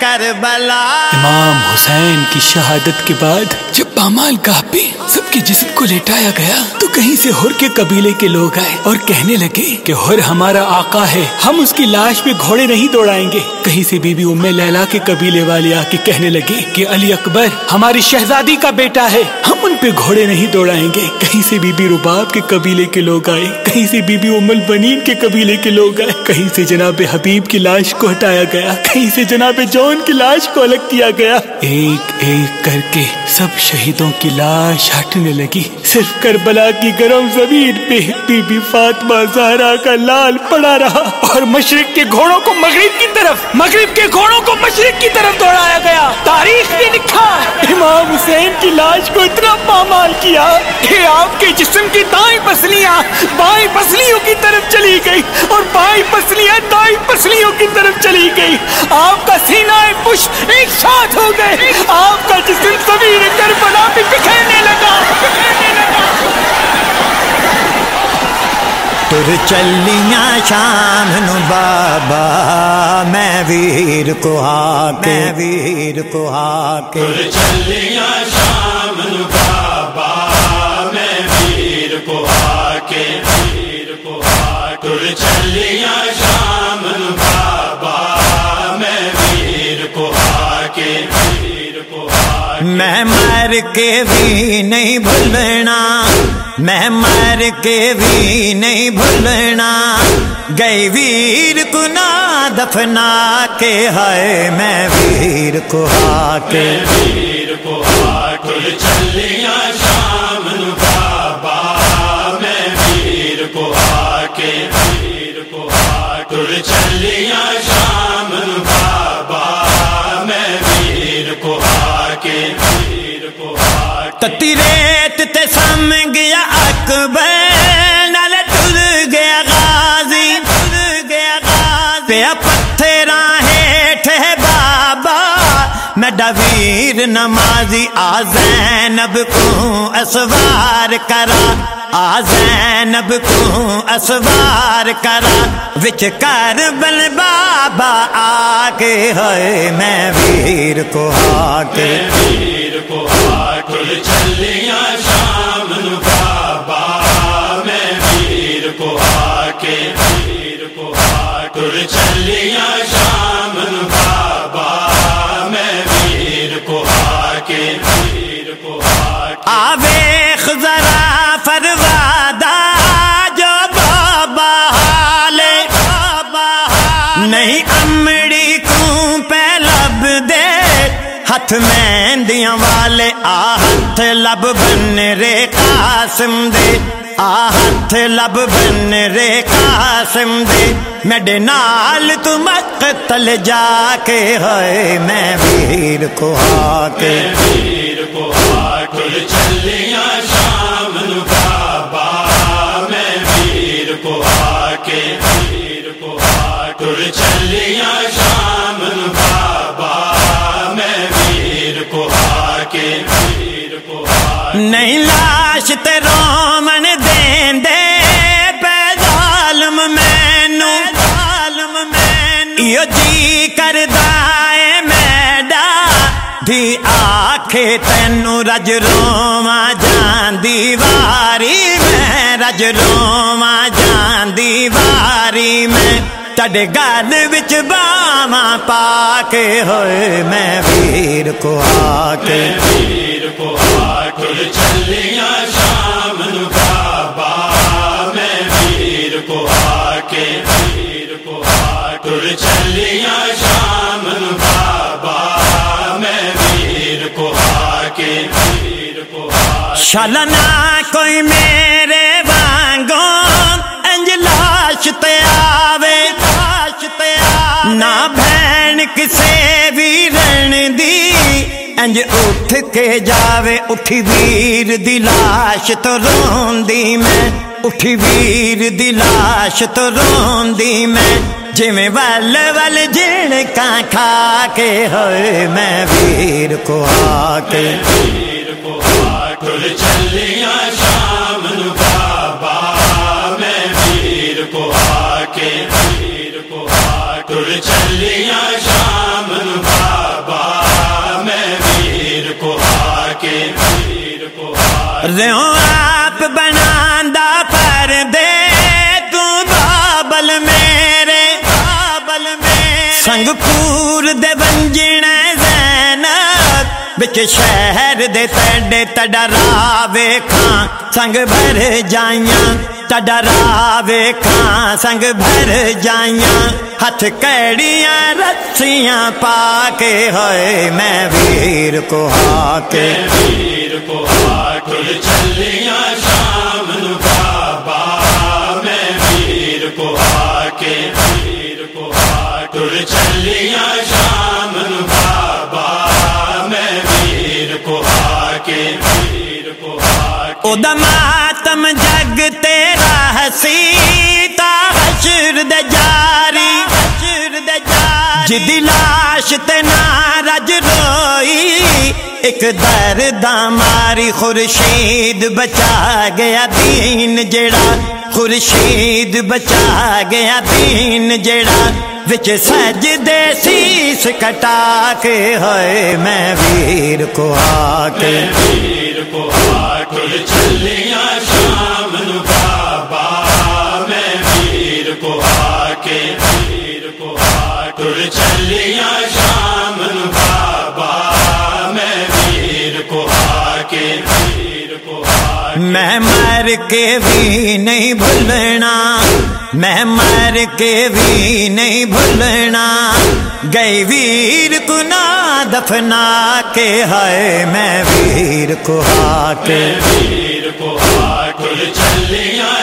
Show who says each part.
Speaker 1: کربلا
Speaker 2: امام حسین کی شہادت کے بعد جب بامال گاہ پہ سب کے جسم کو لیٹایا گیا تو کہیں سے ہر کے قبیلے کے لوگ آئے اور کہنے لگے کہ ہر ہمارا آقا ہے ہم اس کی لاش پہ گھوڑے نہیں دوڑائیں گے۔ کہیں سے بی بی ام لیلا کے قبیلے والے آ کے کہنے لگے کہ علی اکبر، ہماری شہزادی کا بیٹا ہے۔ ہم ان پہ گھوڑے نہیں دوڑائیں گے۔ کہیں سے بی بی رباب کے قبیلے کے لوگ آئے۔ کہیں سے بی بی ام البنین کے قبیلے کے لوگ آئے۔ کہیں سے جناب حبیب کی لاش کو ہٹایا گیا۔ کہیں سے جناب جون کی لاش کو الگ کیا گیا۔ ایک ایک کر کے سب شہیدوں کی لاش ہٹنے لگی۔ صرف کربلا کی گرم زمین پہ بی بی فاطمہ زہرا کا لال پڑا رہا۔ اور مشرق کے گھوڑوں کو مغرب کی طرف۔ مغرب کے گھوڑوں کو مشرق کی طرف دوڑایا گیا۔ تاریخ نے لکھا، امام حسین کی لاش کو اتنا پامال کیا کہ آپ کے جسم کی دائیں پسلیاں بائیں پسلیوں کی طرف چلی گئی اور بائیں پسلیاں دائیں پسلیوں کی طرف چلی گئی۔ آپ کا سینہ پش ایک ساتھ ہو گئے۔ آپ کا جسم سبیر کربلا پہ بکھرنے لگا۔
Speaker 1: تر چلیاں شام نو بابا میں ویر کو آ کے ویر کو آ کے
Speaker 3: چلیاں شام نو بابا میں ویر کو آ کے ویر کو آ تر چلیاں شام نو بابا میں ویر کو آ کے ویر کو آ
Speaker 1: میں مر کے بھی نہیں بھولنا۔ میں مر کے بھی نہیں بھولنا۔ گئی ویر کو نہ دفنا کے ہے میں ویر کو ہا کے۔
Speaker 3: ویر کو ہا کے چلیاں
Speaker 1: گیا اکبر نال ٹر گیا غازی۔ ٹر گیا غازی پیا پتھر ہیٹھ بابا۔ میں ڈویر نمازی، آ زینب کو اسوار کرا۔ آ زینب کو اسوار کرا۔ وچ کربل بابا آ کے ہے میں ویر کو آ کے
Speaker 3: ویر کو آ تر چلیاں
Speaker 1: آویخ ذرا فروادا جو بابا حالے نہیں امڑی کو پہ لب دے ہاتھ مہندیاں والے، آ ہاتھ لب بن رے قاسم دے۔ آ ہاتھ لب بن رے قاسم دے۔ میڈے نال تو مقتل جا کے ہے، میں ویر کو آ کے۔
Speaker 3: چلیاں شام بابا، میں ویر کو آ کے ویر کو آ تر چلیاں شام بابا، میں ویر کو آ کے ویر کو آ
Speaker 1: نہیں دی آکھے تینو رج روما جان دیواری میں، رج روما جان دیواری میں۔ تڈے گل وچ باما پا کے ہوئے میں، ویر کو آ کے
Speaker 3: ویر کو آ تر چلیاں
Speaker 1: شلنا کوئی میرے وانگو انج لاش آوے۔ لاش نہ بہن کسے بھی رن دی، انج اٹھ کے جاوے۔ اٹھی ویر دی لاش تو روندی میں۔ اٹھی ویر دی لاش تو روندی میں۔ جویں ول ول جن کان کھا کے ہوئے میں ویر کو آ کے۔
Speaker 3: ویر چلیاں شام بابا، میں ویر کو آ کے ویر کو آ ٹر چلیاں شام بابا، میں ویر کو آ کے ویر کو آ
Speaker 1: آپ بناندا پر دے تو بابل میرے بابل میرے۔ سنگ پور دے بنجن بچ شہر دے تڈے تڈرا ویکھاں سنگ بھر جائیاں تڈرا ویکھاں سنگ بھر جائیاں ہاتھ کیڑیاں رسیاں پا کے ہوئے میں ویر کو ہا کے
Speaker 3: ویر کو ہا کے چلیاں
Speaker 1: جاری جدی روئی، ایک درد ماری خورشید بچا گیا دین جڑا، خورشید بچا گیا دین جڑا۔ وچ سج دے سیس کٹا کے ہوئے میں ویر کو آ کے
Speaker 3: ویر کو آ ٹر چلیاں
Speaker 1: مر کے بھی نہیں بھولنا، میں مر کے بھی نہیں بھولنا۔ گئی ویر کو دفنا کے ہے میں ویر کو ہا کے
Speaker 3: ویر کو آ چلیاں